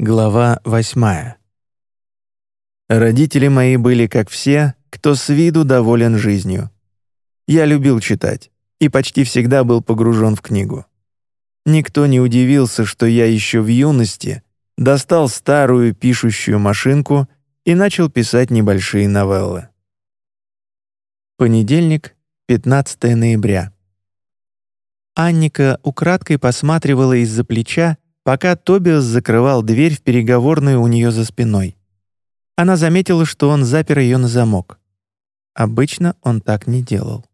Глава восьмая. Родители мои были как все, кто с виду доволен жизнью. Я любил читать и почти всегда был погружен в книгу. Никто не удивился, что я еще в юности достал старую пишущую машинку и начал писать небольшие новеллы. Понедельник, 15 ноября. Анника украдкой посматривала из-за плеча пока Тобиас закрывал дверь в переговорную у нее за спиной. Она заметила, что он запер ее на замок. Обычно он так не делал.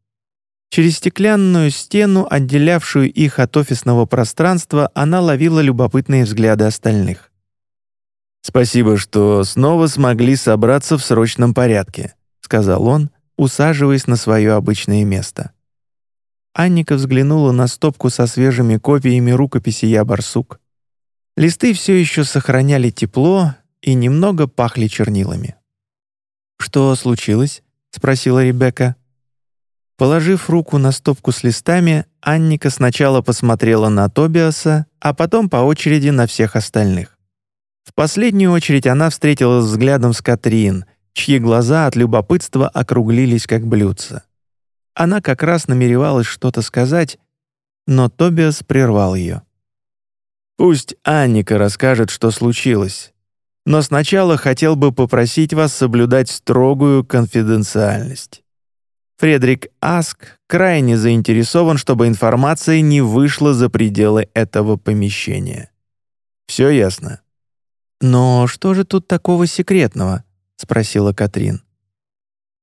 Через стеклянную стену, отделявшую их от офисного пространства, она ловила любопытные взгляды остальных. «Спасибо, что снова смогли собраться в срочном порядке», — сказал он, усаживаясь на свое обычное место. Анника взглянула на стопку со свежими копиями рукописи «Я барсук», Листы все еще сохраняли тепло и немного пахли чернилами. «Что случилось?» — спросила Ребекка. Положив руку на стопку с листами, Анника сначала посмотрела на Тобиаса, а потом по очереди на всех остальных. В последнюю очередь она встретилась взглядом с Катрин, чьи глаза от любопытства округлились как блюдца. Она как раз намеревалась что-то сказать, но Тобиас прервал ее. Пусть Анника расскажет, что случилось. Но сначала хотел бы попросить вас соблюдать строгую конфиденциальность. Фредерик Аск крайне заинтересован, чтобы информация не вышла за пределы этого помещения. Все ясно. «Но что же тут такого секретного?» — спросила Катрин.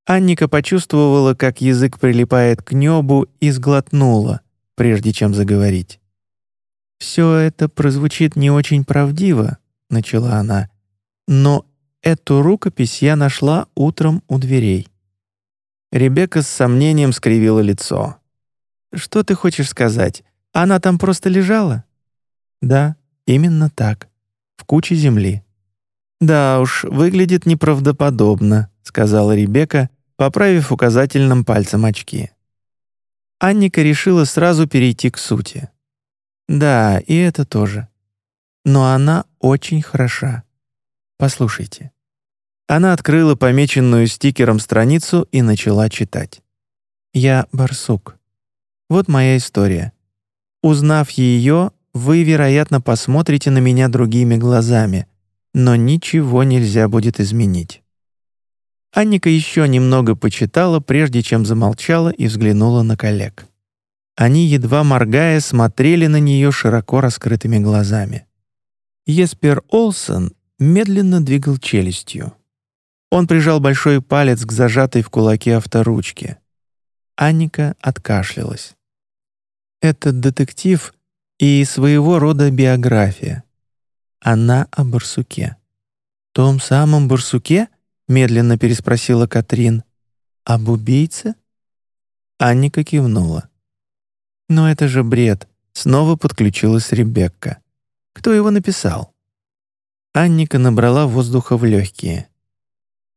Анника почувствовала, как язык прилипает к небу и сглотнула, прежде чем заговорить. «Все это прозвучит не очень правдиво», — начала она, «но эту рукопись я нашла утром у дверей». Ребекка с сомнением скривила лицо. «Что ты хочешь сказать? Она там просто лежала?» «Да, именно так. В куче земли». «Да уж, выглядит неправдоподобно», — сказала Ребекка, поправив указательным пальцем очки. Анника решила сразу перейти к сути. Да, и это тоже. Но она очень хороша. Послушайте. Она открыла помеченную стикером страницу и начала читать. «Я барсук. Вот моя история. Узнав ее, вы, вероятно, посмотрите на меня другими глазами, но ничего нельзя будет изменить». Анника еще немного почитала, прежде чем замолчала и взглянула на коллег. Они, едва моргая, смотрели на нее широко раскрытыми глазами. Еспер Олсен медленно двигал челюстью. Он прижал большой палец к зажатой в кулаке авторучке. Анника откашлялась. «Это детектив и своего рода биография. Она о барсуке». «Том самом барсуке?» — медленно переспросила Катрин. «Об убийце?» Анника кивнула. «Но это же бред!» — снова подключилась Ребекка. «Кто его написал?» Анника набрала воздуха в легкие.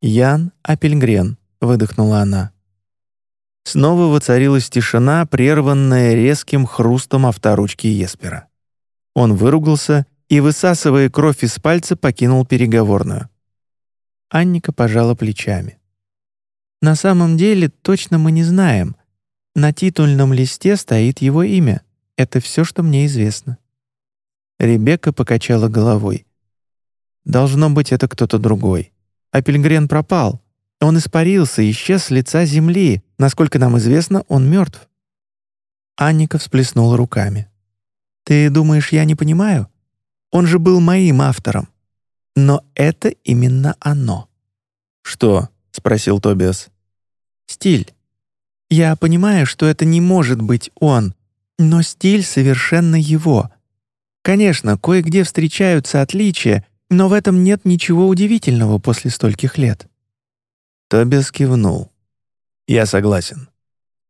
«Ян Апельгрен», — выдохнула она. Снова воцарилась тишина, прерванная резким хрустом авторучки Еспера. Он выругался и, высасывая кровь из пальца, покинул переговорную. Анника пожала плечами. «На самом деле точно мы не знаем, на титульном листе стоит его имя. Это все, что мне известно». Ребекка покачала головой. «Должно быть, это кто-то другой. А Пельгрен пропал. Он испарился, исчез с лица земли. Насколько нам известно, он мертв». Анника всплеснула руками. «Ты думаешь, я не понимаю? Он же был моим автором. Но это именно оно». «Что?» — спросил Тобиас. «Стиль. Я понимаю, что это не может быть он, но стиль совершенно его. Конечно, кое-где встречаются отличия, но в этом нет ничего удивительного после стольких лет». Тобиас кивнул. «Я согласен.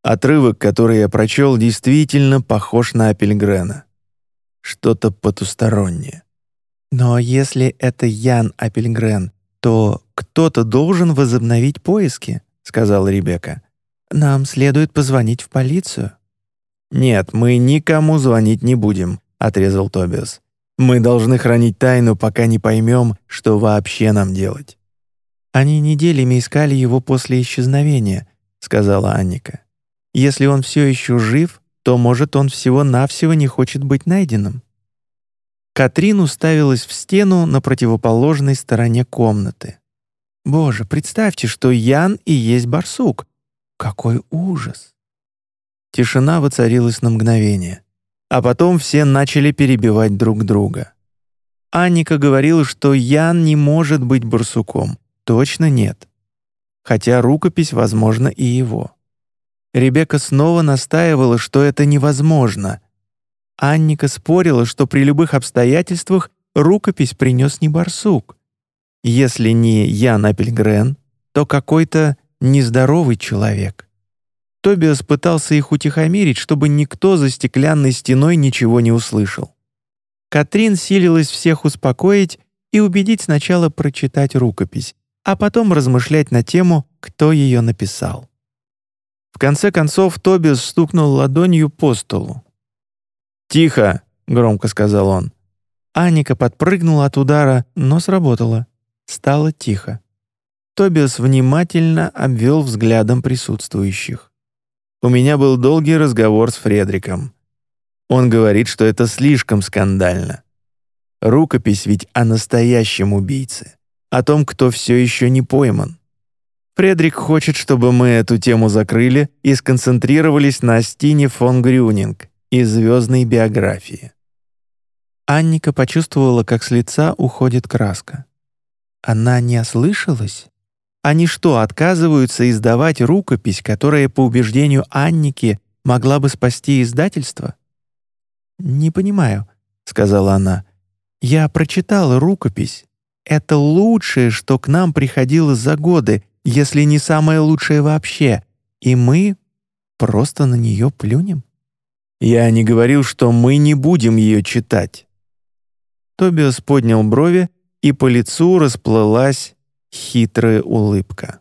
Отрывок, который я прочел, действительно похож на Апельгрена. Что-то потустороннее. Но если это Ян Апельгрен, то кто-то должен возобновить поиски», — сказала Ребекка. Нам следует позвонить в полицию». «Нет, мы никому звонить не будем», — отрезал Тобиас. Мы должны хранить тайну, пока не поймем, что вообще нам делать». «Они неделями искали его после исчезновения», — сказала Анника. «Если он все еще жив, то, может, он всего-навсего не хочет быть найденным». Катрин уставилась в стену на противоположной стороне комнаты. «Боже, представьте, что Ян и есть барсук. Какой ужас!» Тишина воцарилась на мгновение, а потом все начали перебивать друг друга. Анника говорила, что Ян не может быть барсуком. Точно нет. Хотя рукопись, возможно, и его. Ребекка снова настаивала, что это невозможно. Анника спорила, что при любых обстоятельствах рукопись принес не барсук. Если не Ян Апельгрен, то какой-то нездоровый человек. Тобиас пытался их утихомирить, чтобы никто за стеклянной стеной ничего не услышал. Катрин силилась всех успокоить и убедить сначала прочитать рукопись, а потом размышлять на тему, кто ее написал. В конце концов Тобиас стукнул ладонью по столу. «Тихо!» — громко сказал он. Аника подпрыгнула от удара, но сработало. Стало тихо. Тобиас внимательно обвел взглядом присутствующих. «У меня был долгий разговор с Фредриком. Он говорит, что это слишком скандально. Рукопись ведь о настоящем убийце, о том, кто все еще не пойман. Фредрик хочет, чтобы мы эту тему закрыли и сконцентрировались на Стине фон Грюнинг и звездной биографии. Анника почувствовала, как с лица уходит краска. Она не ослышалась? Они что, отказываются издавать рукопись, которая, по убеждению Анники, могла бы спасти издательство? «Не понимаю», — сказала она. «Я прочитала рукопись. Это лучшее, что к нам приходило за годы, если не самое лучшее вообще, и мы просто на нее плюнем?» «Я не говорил, что мы не будем ее читать». Тобиас поднял брови, и по лицу расплылась хитрая улыбка.